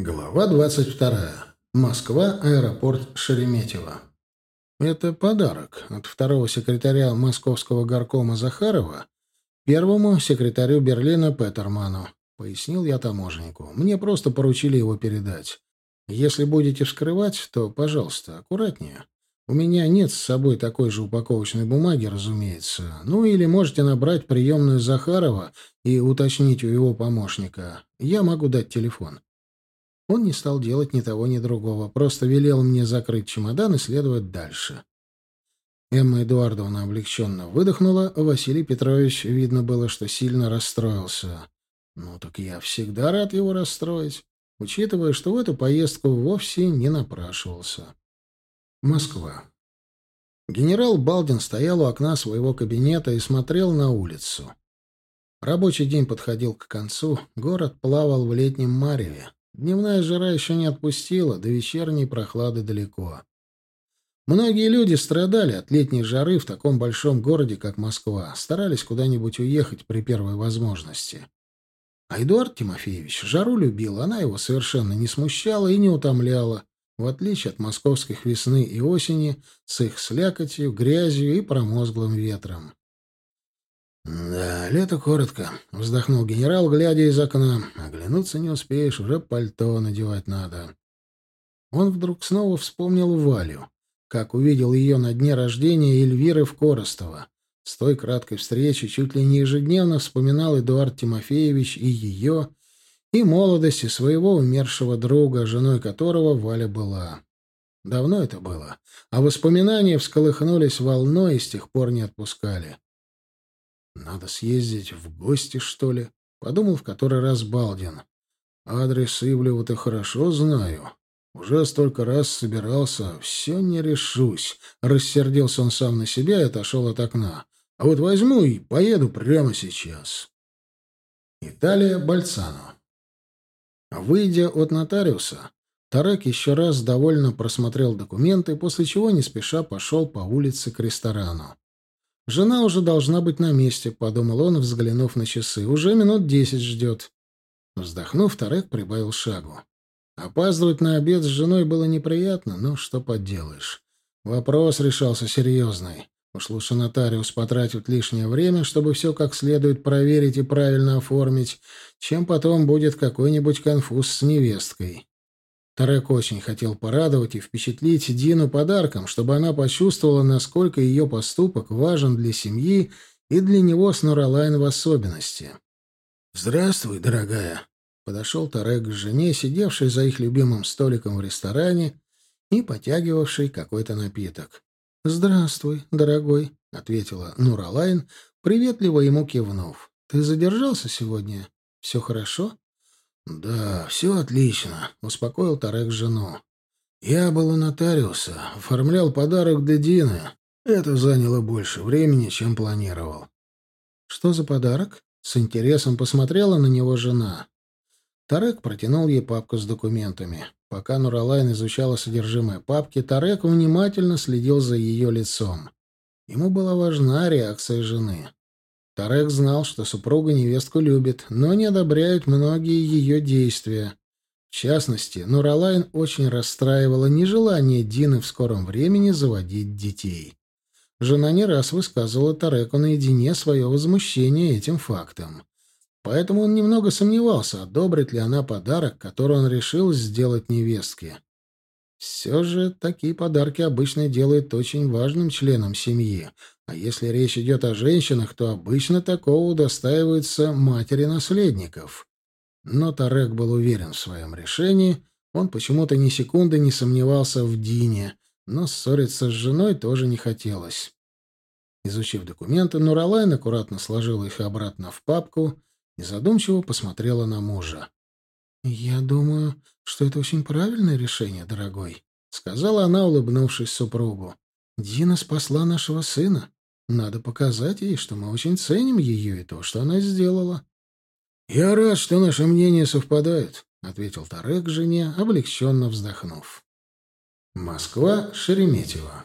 Глава 22. Москва, аэропорт Шереметьево. Это подарок от второго секретаря московского горкома Захарова первому секретарю Берлина Петерману, пояснил я таможеннику. Мне просто поручили его передать. Если будете вскрывать, то, пожалуйста, аккуратнее. У меня нет с собой такой же упаковочной бумаги, разумеется. Ну или можете набрать приемную Захарова и уточнить у его помощника. Я могу дать телефон. Он не стал делать ни того, ни другого, просто велел мне закрыть чемодан и следовать дальше. Эмма Эдуардовна облегченно выдохнула, а Василий Петрович, видно было, что сильно расстроился. Ну так я всегда рад его расстроить, учитывая, что в эту поездку вовсе не напрашивался. Москва. Генерал Балдин стоял у окна своего кабинета и смотрел на улицу. Рабочий день подходил к концу, город плавал в летнем мареве. Дневная жара еще не отпустила, до вечерней прохлады далеко. Многие люди страдали от летней жары в таком большом городе, как Москва, старались куда-нибудь уехать при первой возможности. А Эдуард Тимофеевич жару любил, она его совершенно не смущала и не утомляла, в отличие от московских весны и осени с их слякотью, грязью и промозглым ветром. «Да, лето коротко», — вздохнул генерал, глядя из окна. «Оглянуться не успеешь, уже пальто надевать надо». Он вдруг снова вспомнил Валю, как увидел ее на дне рождения Эльвиры в Коростова. С той краткой встречи чуть ли не ежедневно вспоминал Эдуард Тимофеевич и ее, и молодости своего умершего друга, женой которого Валя была. Давно это было, а воспоминания всколыхнулись волной и с тех пор не отпускали. Надо съездить в гости, что ли? Подумал в который раз Балдин. Адрес Ивлева-то хорошо знаю. Уже столько раз собирался, все не решусь. Рассердился он сам на себя и отошел от окна. А вот возьму и поеду прямо сейчас. Италия Бальцано. Выйдя от нотариуса, Тарек еще раз довольно просмотрел документы, после чего не спеша пошел по улице к ресторану. Жена уже должна быть на месте, — подумал он, взглянув на часы. Уже минут десять ждет. Вздохнув, Тарек прибавил шагу. Опаздывать на обед с женой было неприятно, но что поделаешь. Вопрос решался серьезный. Уж лучше нотариус потратит лишнее время, чтобы все как следует проверить и правильно оформить, чем потом будет какой-нибудь конфуз с невесткой. Тарек очень хотел порадовать и впечатлить Дину подарком, чтобы она почувствовала, насколько ее поступок важен для семьи и для него с Нуралайн в особенности. «Здравствуй, дорогая!» — подошел Тарек к жене, сидевшей за их любимым столиком в ресторане и потягивавшей какой-то напиток. «Здравствуй, дорогой!» — ответила Нуралайн, приветливо ему кивнув. «Ты задержался сегодня? Все хорошо?» «Да, все отлично», — успокоил Тарек жену. «Я был у нотариуса, оформлял подарок для Дины. Это заняло больше времени, чем планировал». «Что за подарок?» — с интересом посмотрела на него жена. Тарек протянул ей папку с документами. Пока Нуралайн изучала содержимое папки, Тарек внимательно следил за ее лицом. Ему была важна реакция жены. Тарек знал, что супруга невестку любит, но не одобряет многие ее действия. В частности, Нуралайн очень расстраивала нежелание Дины в скором времени заводить детей. Жена не раз высказывала Тареку наедине свое возмущение этим фактом. Поэтому он немного сомневался, одобрит ли она подарок, который он решил сделать невестке. Все же такие подарки обычно делают очень важным членам семьи, а если речь идет о женщинах, то обычно такого удостаиваются матери наследников. Но Тарек был уверен в своем решении, он почему-то ни секунды не сомневался в Дине, но ссориться с женой тоже не хотелось. Изучив документы, Нуралайн аккуратно сложила их обратно в папку и задумчиво посмотрела на мужа. «Я думаю, что это очень правильное решение, дорогой», — сказала она, улыбнувшись супругу. «Дина спасла нашего сына. Надо показать ей, что мы очень ценим ее и то, что она сделала». «Я рад, что наши мнения совпадают», — ответил Тарек жене, облегченно вздохнув. Москва, Шереметьево.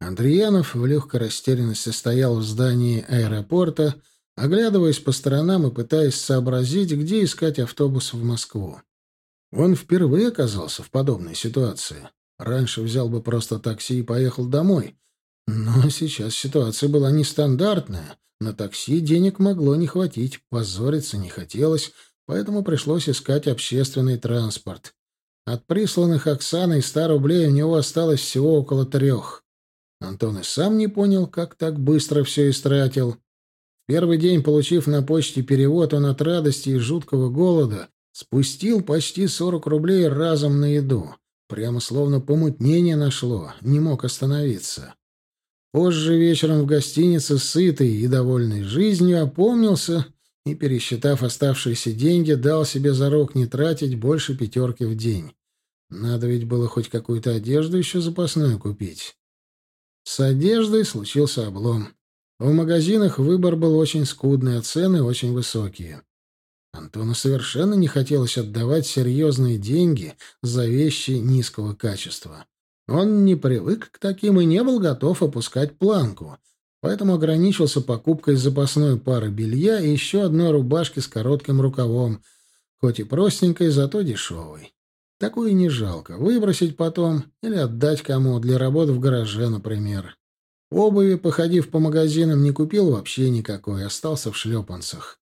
Андреянов в легкой растерянности стоял в здании аэропорта, оглядываясь по сторонам и пытаясь сообразить, где искать автобус в Москву. Он впервые оказался в подобной ситуации. Раньше взял бы просто такси и поехал домой. Но сейчас ситуация была нестандартная. На такси денег могло не хватить, позориться не хотелось, поэтому пришлось искать общественный транспорт. От присланных Оксаной ста рублей у него осталось всего около трех. Антон и сам не понял, как так быстро все истратил. Первый день, получив на почте перевод, он от радости и жуткого голода спустил почти сорок рублей разом на еду. Прямо словно помутнение нашло, не мог остановиться. Позже вечером в гостинице, сытый и довольный жизнью, опомнился и, пересчитав оставшиеся деньги, дал себе зарок не тратить больше пятерки в день. Надо ведь было хоть какую-то одежду еще запасную купить. С одеждой случился облом. В магазинах выбор был очень скудный, а цены очень высокие. Антону совершенно не хотелось отдавать серьезные деньги за вещи низкого качества. Он не привык к таким и не был готов опускать планку, поэтому ограничился покупкой запасной пары белья и еще одной рубашки с коротким рукавом, хоть и простенькой, зато дешевой. Такую не жалко. Выбросить потом или отдать кому для работы в гараже, например. Обуви, походив по магазинам, не купил вообще никакой, остался в шлепанцах.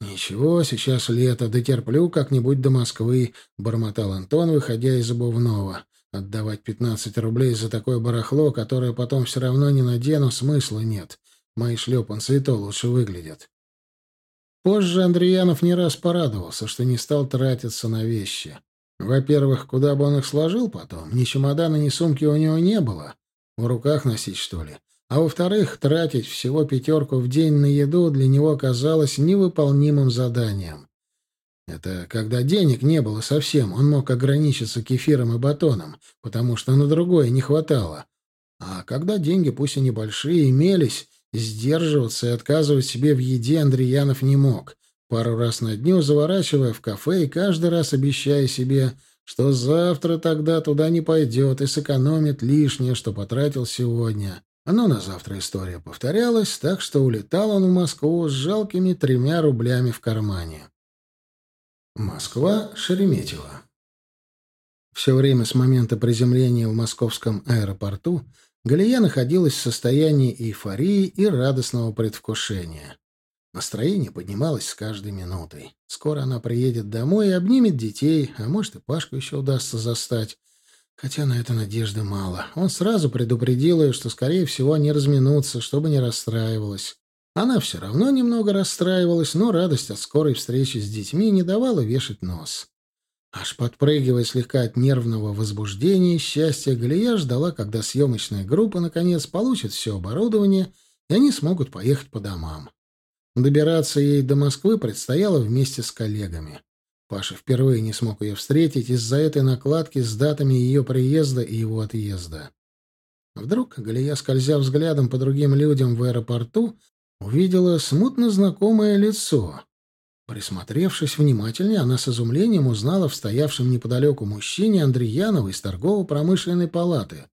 «Ничего, сейчас лето, дотерплю как-нибудь до Москвы», — бормотал Антон, выходя из обувного. «Отдавать пятнадцать рублей за такое барахло, которое потом все равно не надену, смысла нет. Мои шлепанцы и то лучше выглядят». Позже Андреянов не раз порадовался, что не стал тратиться на вещи. Во-первых, куда бы он их сложил потом? Ни чемодана, ни сумки у него не было. В руках носить, что ли? А во-вторых, тратить всего пятерку в день на еду для него казалось невыполнимым заданием. Это когда денег не было совсем, он мог ограничиться кефиром и батоном, потому что на другое не хватало. А когда деньги, пусть и небольшие, имелись, сдерживаться и отказывать себе в еде Андреянов не мог пару раз на дню заворачивая в кафе и каждый раз обещая себе, что завтра тогда туда не пойдет и сэкономит лишнее, что потратил сегодня. Но на завтра история повторялась, так что улетал он в Москву с жалкими тремя рублями в кармане. Москва, Шереметьево. Все время с момента приземления в московском аэропорту Галия находилась в состоянии эйфории и радостного предвкушения. Настроение поднималось с каждой минутой. Скоро она приедет домой и обнимет детей, а может и Пашку еще удастся застать. Хотя на это надежды мало. Он сразу предупредил ее, что, скорее всего, они разминутся, чтобы не расстраивалась. Она все равно немного расстраивалась, но радость от скорой встречи с детьми не давала вешать нос. Аж подпрыгивая слегка от нервного возбуждения счастья, Галия ждала, когда съемочная группа, наконец, получит все оборудование, и они смогут поехать по домам. Добираться ей до Москвы предстояло вместе с коллегами. Паша впервые не смог ее встретить из-за этой накладки с датами ее приезда и его отъезда. Вдруг, Галия, скользя взглядом по другим людям в аэропорту, увидела смутно знакомое лицо. Присмотревшись внимательнее, она с изумлением узнала в стоявшем неподалеку мужчине Андреянова из торгово-промышленной палаты.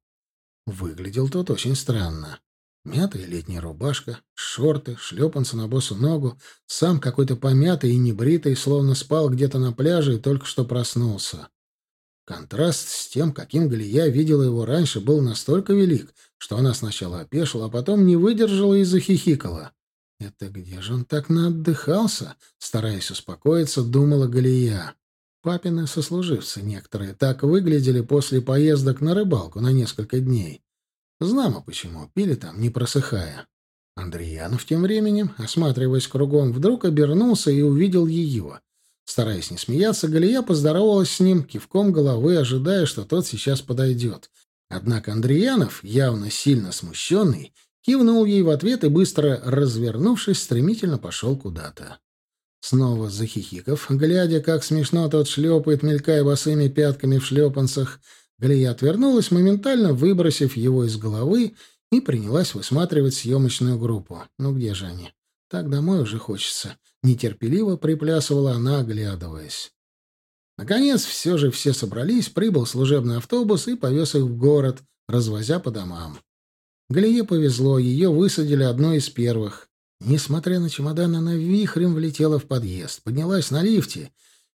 Выглядел тот очень странно. Мятая летняя рубашка, шорты, шлепанцы на босу ногу, сам какой-то помятый и небритый, словно спал где-то на пляже и только что проснулся. Контраст с тем, каким Галия видела его раньше, был настолько велик, что она сначала опешила, а потом не выдержала и захихикала. «Это где же он так наотдыхался?» Стараясь успокоиться, думала Галия. Папины сослуживцы некоторые так выглядели после поездок на рыбалку на несколько дней. Знамо почему, пили там, не просыхая. Андреянов тем временем, осматриваясь кругом, вдруг обернулся и увидел ее. Стараясь не смеяться, Галия поздоровалась с ним, кивком головы, ожидая, что тот сейчас подойдет. Однако Андреянов, явно сильно смущенный, кивнул ей в ответ и, быстро развернувшись, стремительно пошел куда-то. Снова захихиков, глядя, как смешно тот шлепает, мелькая босыми пятками в шлепанцах, Галия отвернулась, моментально выбросив его из головы, и принялась высматривать съемочную группу. Ну где же они? Так домой уже хочется. Нетерпеливо приплясывала она, оглядываясь. Наконец, все же все собрались, прибыл служебный автобус и повез их в город, развозя по домам. Галие повезло, ее высадили одной из первых. Несмотря на чемодан, она вихрем влетела в подъезд, поднялась на лифте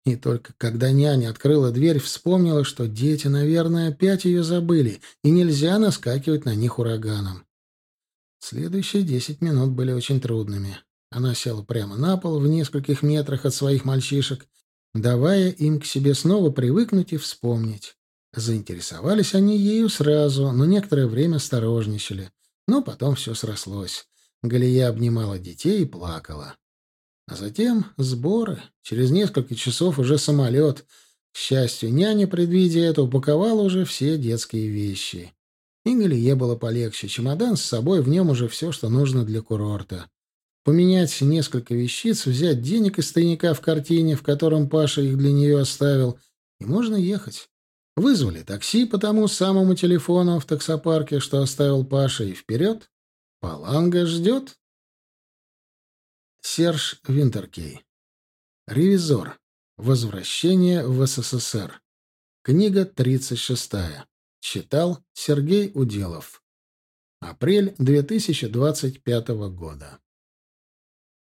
И только когда няня открыла дверь, вспомнила, что дети, наверное, опять ее забыли, и нельзя наскакивать на них ураганом. Следующие десять минут были очень трудными. Она села прямо на пол в нескольких метрах от своих мальчишек, давая им к себе снова привыкнуть и вспомнить. Заинтересовались они ею сразу, но некоторое время осторожничали. Но потом все срослось. Галия обнимала детей и плакала. А затем сборы. Через несколько часов уже самолет. К счастью, няня, предвидя это, упаковала уже все детские вещи. И Галие было полегче. Чемодан с собой, в нем уже все, что нужно для курорта. Поменять несколько вещиц, взять денег из тайника в картине, в котором Паша их для нее оставил, и можно ехать. Вызвали такси по тому самому телефону в таксопарке, что оставил Паша, и вперед. Паланга ждет. Серж Винтеркей. Ревизор. Возвращение в СССР. Книга 36. Читал Сергей Уделов. Апрель 2025 года.